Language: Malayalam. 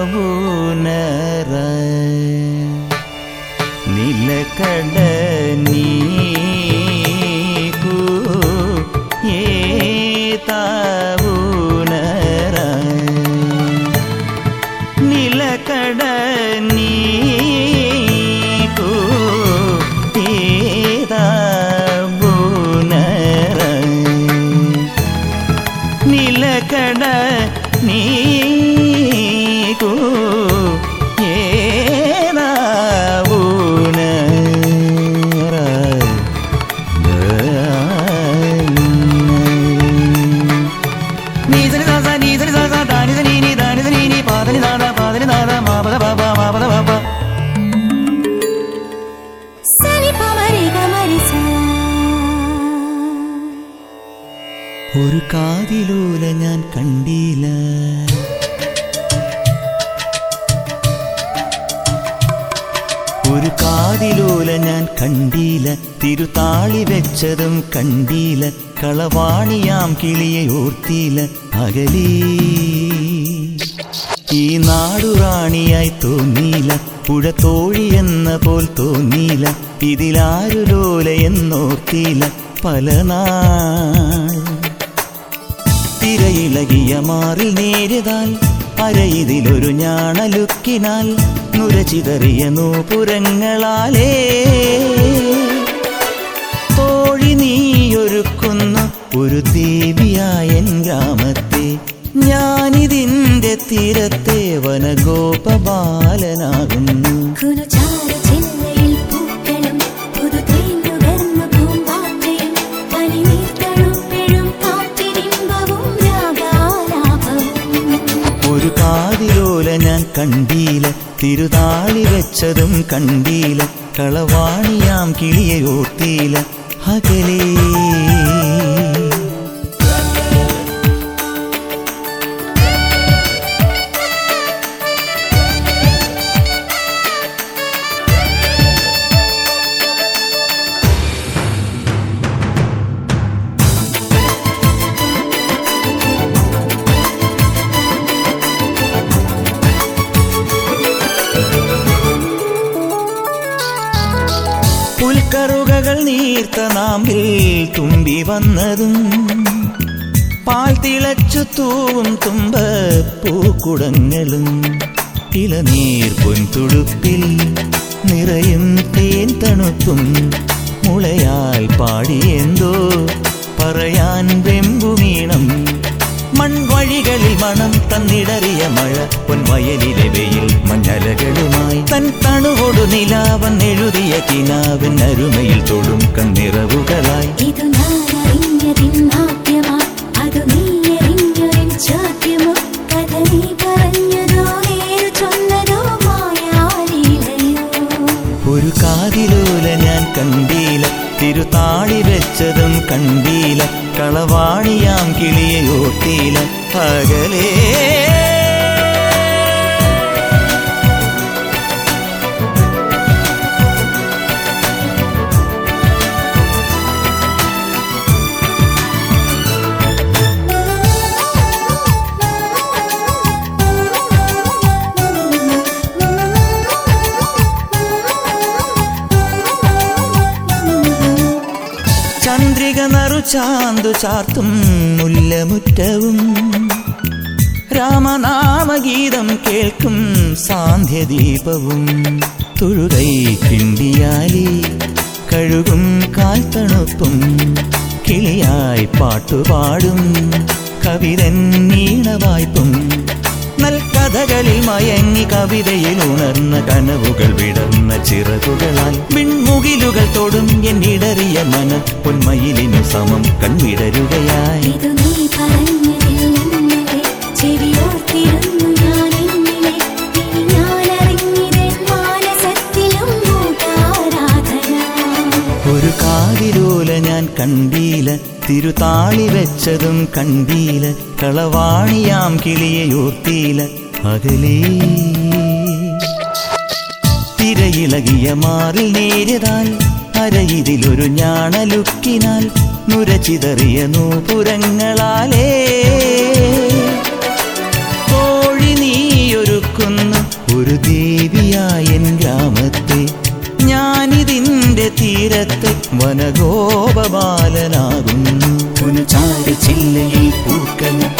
ஏத்தாவுணர நிலக்கட நீக்கு ஏத்தாவுணர நிலக்கட நீக்கு ஏதாவுணர நிலக்கட నీకు ഒരു കാതിലൂല ഞാൻ കണ്ടില്ല. ഒരു കാതിലൂല ഞാൻ കണ്ടില്ല. തിരുതാളി വെച്ചതും കണ്ടില്ല. കളവാണിയാം കിളിയെ ഓർത്തില്ല. അകലീ ഈ നാടുറാണിയായി തോന്നിയില്ല. പുഴ തോഴി എന്ന പോൽ തോന്നിയില്ല. ഇതിലാരു ലോല എന്നോർത്തിയില്ല. പല നാൾ തിരയിളകിയ മാറിൽ നേരിതാൽ അരയിതിലൊരു ഞാണലുക്കിനാൽ നുരചിതറിയ നൂപുരങ്ങളാലേ. തോഴി നീയൊരുക്കുന്നു ഒരു ദേവിയായൻ ഗ്രാമത്തെ ഞാനിതിന്റെ തീരത്തെ വനഗോപബാലനാകുന്നു. കണ്ടീല തിരുതാളി വെച്ചതും കണ്ടീല കളവാണിയാം കിളിയെ ഓർത്തീല അകലേ പുൽക്കറുകകൾ നാമ്പിൽ തുമ്പി വന്നതും പാൽ തിളച്ചു തൂവും തുമ്പ പൂക്കുടങ്ങളും ഇളനീർ പൊൻതുടുപ്പിൽ നിറയും തേൻ തണുപ്പും മുളയാൽ പാടിയെന്തോ പറയാൻ വെമ്പുമീണം മൺവഴികളിൽ മണം തന്നിടറിയ മഴ പൊൻവയലിലെ തൻ തണുവോടു നിലാവൻ എഴുതിയ കിനാവൻ അരുമയിൽ തൊടും കണ്ണിറവുകളായി. ഇതു ഒരു കാതിലൂല ഞാൻ കണ്ടീല തിരുതാളി വെച്ചതും കണ്ടീല കളവാണിയാം കിളിയെ പകലേ ചാന്തു ചാർത്തും മുല്ലമുറ്റവും. രാമനാമഗീതം കേൾക്കും സാന്ധ്യദീപവും. തുഴുകൈ കിണ്ടിയാലി കഴുകും കാൽ തണുപ്പും കിളിയായി പാട്ടുപാടും കവിതൻ നീണവായ്പും. നൽകഥകളിൽ മയങ്ങി കവിതയിൽ ഉണർന്ന കനവുകൾ വിടർന്ന ചിറകുകളാൽ വിൺമുകിലുകൾ തൊടും എന്നിടറിയ മന പൊന്മയിലിനു സമം കൺവിടരുകയായി. ഒരു കാവിലൂല ഞാൻ കണ്ടീല തിരുതാളി വെച്ചതും കണ്ടീല കളവാണിയാം കിളിയെ ഓർത്തീല അകലേ. തിരയിളകിയ മാറിൽ നേരിതാൽ അരയിതിലൊരു ഞാണലുക്കിനാൽ നുരചിതറിയ നൂപുരങ്ങളാലേ. കോഴി നീയൊരുക്കുന്ന ഒരു ദേവിയായ ഗ്രാമത്തെ. ഞാനിതിന്റെ തീരത്തെ വനഗോപബാലനാകുന്നു. പുനചാരി ചില്ലയിൽ പൂക്കൾ